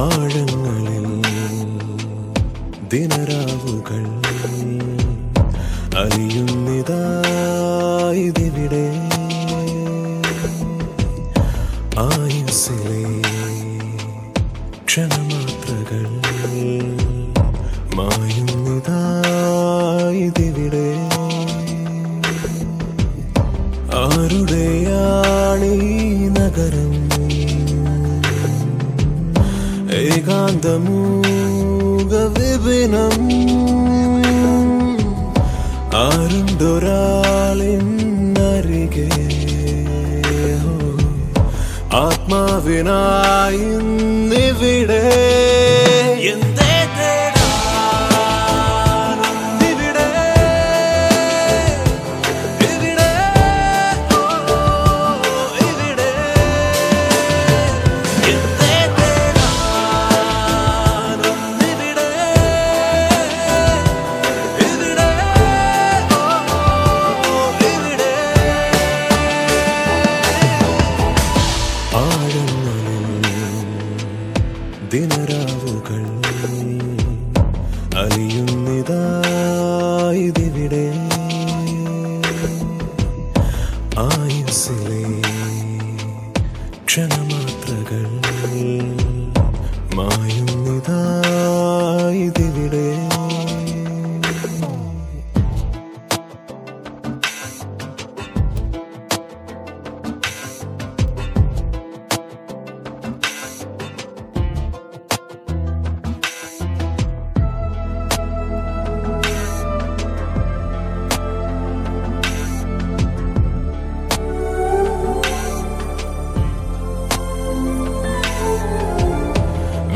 ആഴങ്ങളിൽ ദിനരാവുകൾ അലിയുന്നിതായിതിവിടെ ആയുസിലെ ക്ഷണമാത്രകൾ മായുന്നിതായിതിവിടെ. ആരുടെയാണീ നഗരം ഏകാന്തമൂക വിപിനം ആരുണ്ടൊരാളിന്നരികെ ആത്മാവിനായി നിവിടെ അലിയുന്നിതായിതിവിടെ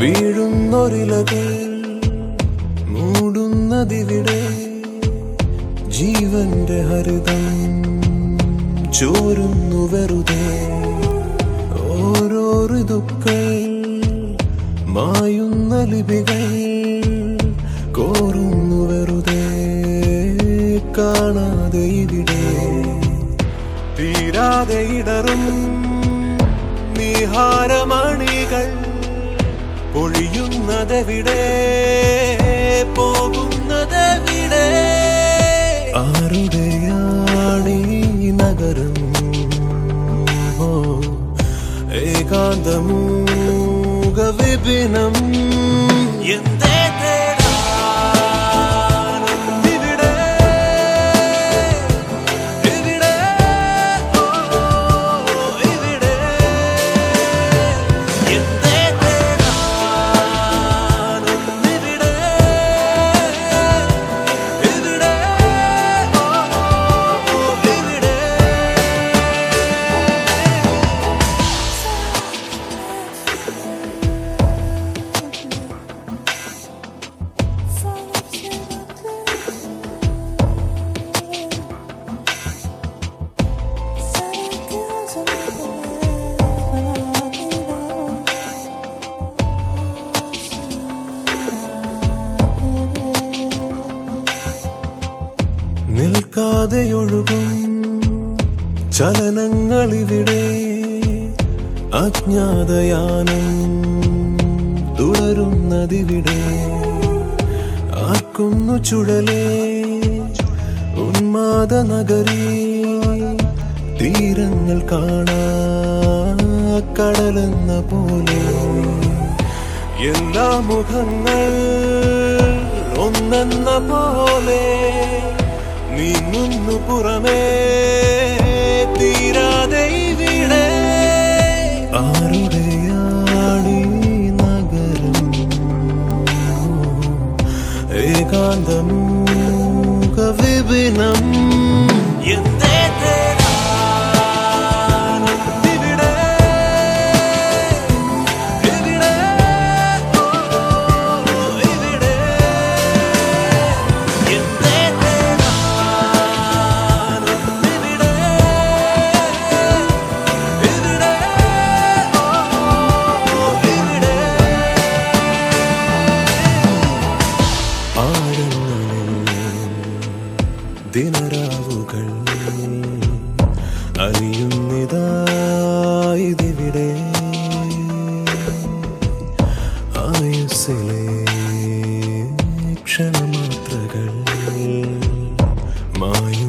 വീഴുന്നൊരിലകൾ മൂടുന്നതിവിടെ ജീവന്റെ ഹരിതം ചോരുന്നു വെറുതെ. ഓരോ ഋതുക്കൾ മായുന്ന ലിപികൾ കോറുന്നു വെറുതെ. കാണാതെ ഇവിടെ തീരാതെ ഇടറും നിഹാരമണികൾ പൊഴിയുന്നതെവിടെ പോകുന്നതെവിടെ? ആരുടെയാണീ നഗരം? ഓ ഏകാന്തമൂക വിപിനം എന്തേ നിൽക്കാതെ ഒഴുകും ചലനങ്ങളിവിടെ അജ്ഞാതയാനം തുടരുന്നതിവിടെ ആക്കുന്നു ചുഴലേ ഉന്മാദ നഗരി തീരങ്ങൾ കാണാ കടലെന്ന പോലെ. എല്ലാ മുഖങ്ങൾ ഒന്നെന്ന പോലെ. നീങ്ങുന്നു പുറമേ ദിനരാവുകൾ അലിയുന്നിതായിതിവിടെ ആയുസിലെ ക്ഷണമാത്രകൾ മായുന്നിതായിതിവിടെ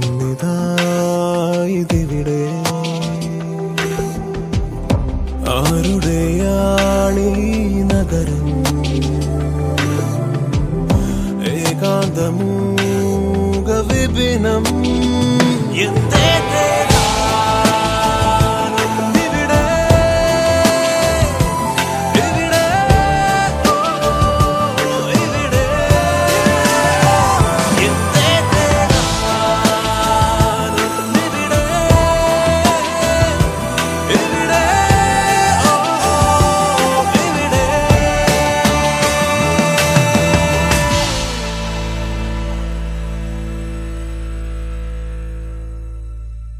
ആരുടെയാണീ നഗരം? ഏകാന്തമൂക വിപിനം എന്തേ